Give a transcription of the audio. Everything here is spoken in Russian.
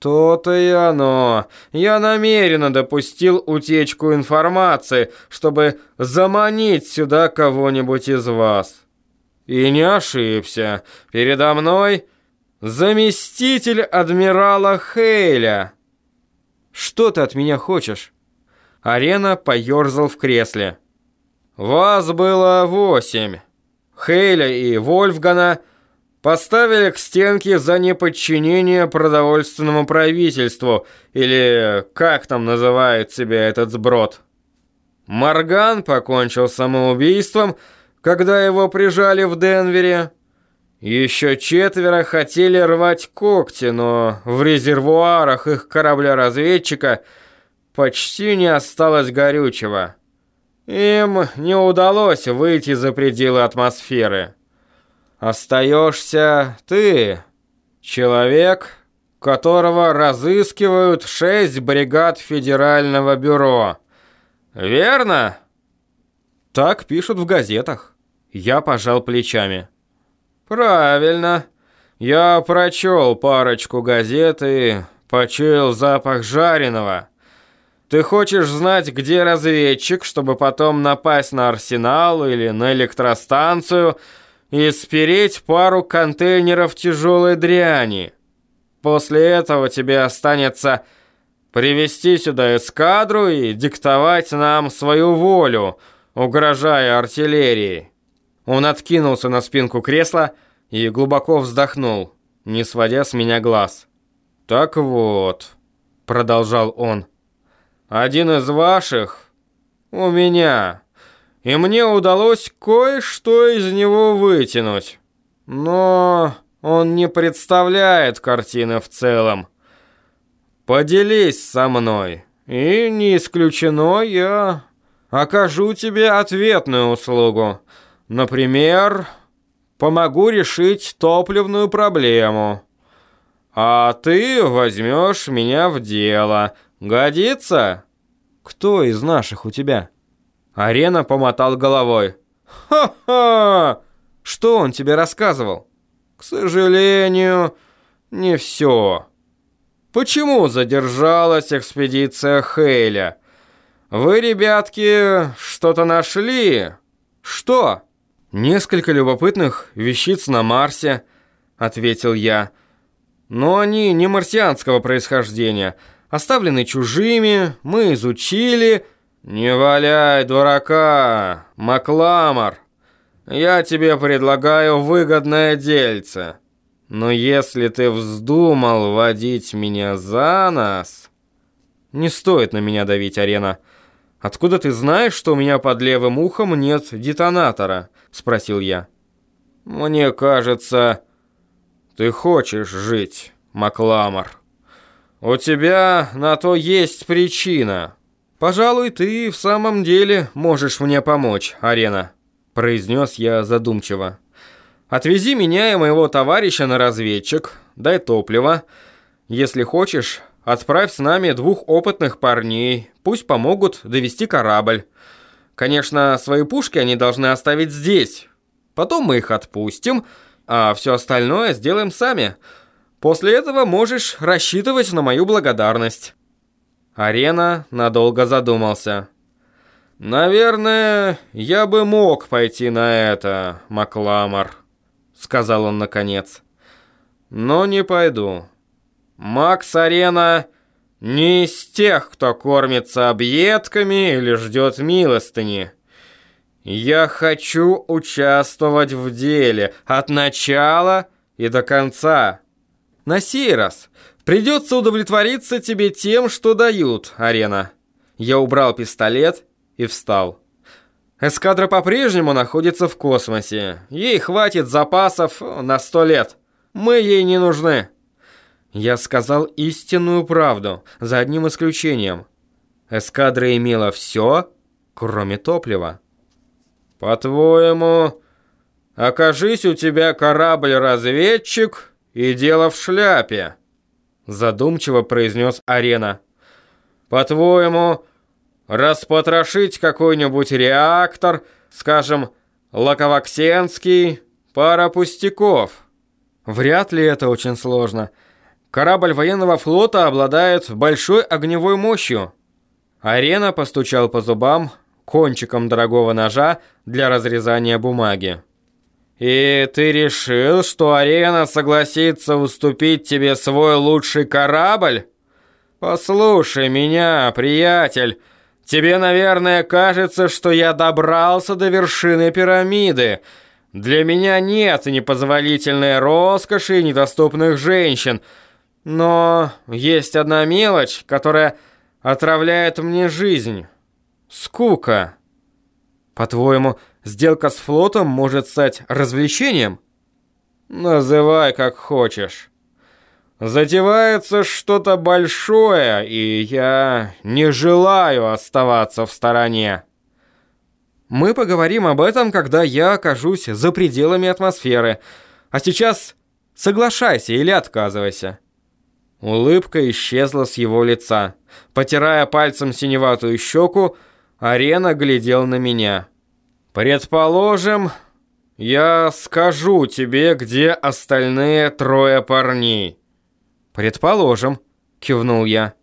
То-то и оно. Я намеренно допустил утечку информации, чтобы заманить сюда кого-нибудь из вас. И не ошибся. Передо мной заместитель адмирала Хейля. Что ты от меня хочешь? Арена поерзал в кресле. Вас было восемь. Хейля и Вольфгана поставили к стенке за неподчинение продовольственному правительству, или как там называет себя этот сброд. Морган покончил самоубийством, когда его прижали в Денвере. Еще четверо хотели рвать когти, но в резервуарах их корабля-разведчика почти не осталось горючего. Им не удалось выйти за пределы атмосферы. Остаешься ты, человек, которого разыскивают шесть бригад Федерального бюро. Верно? Так пишут в газетах. Я пожал плечами. Правильно. Я прочел парочку газет и почуял запах жареного. Ты хочешь знать, где разведчик, чтобы потом напасть на арсенал или на электростанцию и спереть пару контейнеров тяжелой дряни. После этого тебе останется привести сюда эскадру и диктовать нам свою волю, угрожая артиллерией. Он откинулся на спинку кресла и глубоко вздохнул, не сводя с меня глаз. «Так вот», — продолжал он, — «один из ваших у меня, и мне удалось кое-что из него вытянуть. Но он не представляет картины в целом. Поделись со мной, и не исключено я окажу тебе ответную услугу. Например, помогу решить топливную проблему. А ты возьмешь меня в дело. Годится? Кто из наших у тебя? Арена помотал головой. Ха-ха! Что он тебе рассказывал? К сожалению, не все. Почему задержалась экспедиция Хейля? Вы, ребятки, что-то нашли? Что? Несколько любопытных вещиц на Марсе, ответил я. Но они не марсианского происхождения. Оставлены чужими, мы изучили... «Не валяй дурака, Макламор. Я тебе предлагаю выгодное дельце. Но если ты вздумал водить меня за нос...» «Не стоит на меня давить, Арена. Откуда ты знаешь, что у меня под левым ухом нет детонатора?» — спросил я. «Мне кажется, ты хочешь жить, Макламор. У тебя на то есть причина». «Пожалуй, ты в самом деле можешь мне помочь, Арена», – произнес я задумчиво. «Отвези меня и моего товарища на разведчик, дай топливо. Если хочешь, отправь с нами двух опытных парней, пусть помогут довести корабль. Конечно, свои пушки они должны оставить здесь. Потом мы их отпустим, а все остальное сделаем сами. После этого можешь рассчитывать на мою благодарность». Арена надолго задумался. «Наверное, я бы мог пойти на это, Макламор», — сказал он наконец. «Но не пойду. Макс Арена не из тех, кто кормится объедками или ждет милостыни. Я хочу участвовать в деле от начала и до конца. На сей раз Придется удовлетвориться тебе тем, что дают, Арена. Я убрал пистолет и встал. Эскадра по-прежнему находится в космосе. Ей хватит запасов на сто лет. Мы ей не нужны. Я сказал истинную правду, за одним исключением. Эскадра имела все, кроме топлива. По-твоему, окажись у тебя корабль-разведчик и дело в шляпе задумчиво произнес Арена. По-твоему, распотрошить какой-нибудь реактор, скажем, Лаковаксенский, пара пустяков? Вряд ли это очень сложно. Корабль военного флота обладает большой огневой мощью. Арена постучал по зубам кончиком дорогого ножа для разрезания бумаги. «И ты решил, что Арена согласится уступить тебе свой лучший корабль? Послушай меня, приятель, тебе, наверное, кажется, что я добрался до вершины пирамиды. Для меня нет непозволительной роскоши и недоступных женщин, но есть одна мелочь, которая отравляет мне жизнь. Скука. По-твоему, сделка с флотом может стать развлечением? Называй как хочешь. Затевается что-то большое, и я не желаю оставаться в стороне. Мы поговорим об этом, когда я окажусь за пределами атмосферы. А сейчас соглашайся или отказывайся. Улыбка исчезла с его лица. Потирая пальцем синеватую щеку, Арена глядел на меня. «Предположим, я скажу тебе, где остальные трое парней». «Предположим», — кивнул я.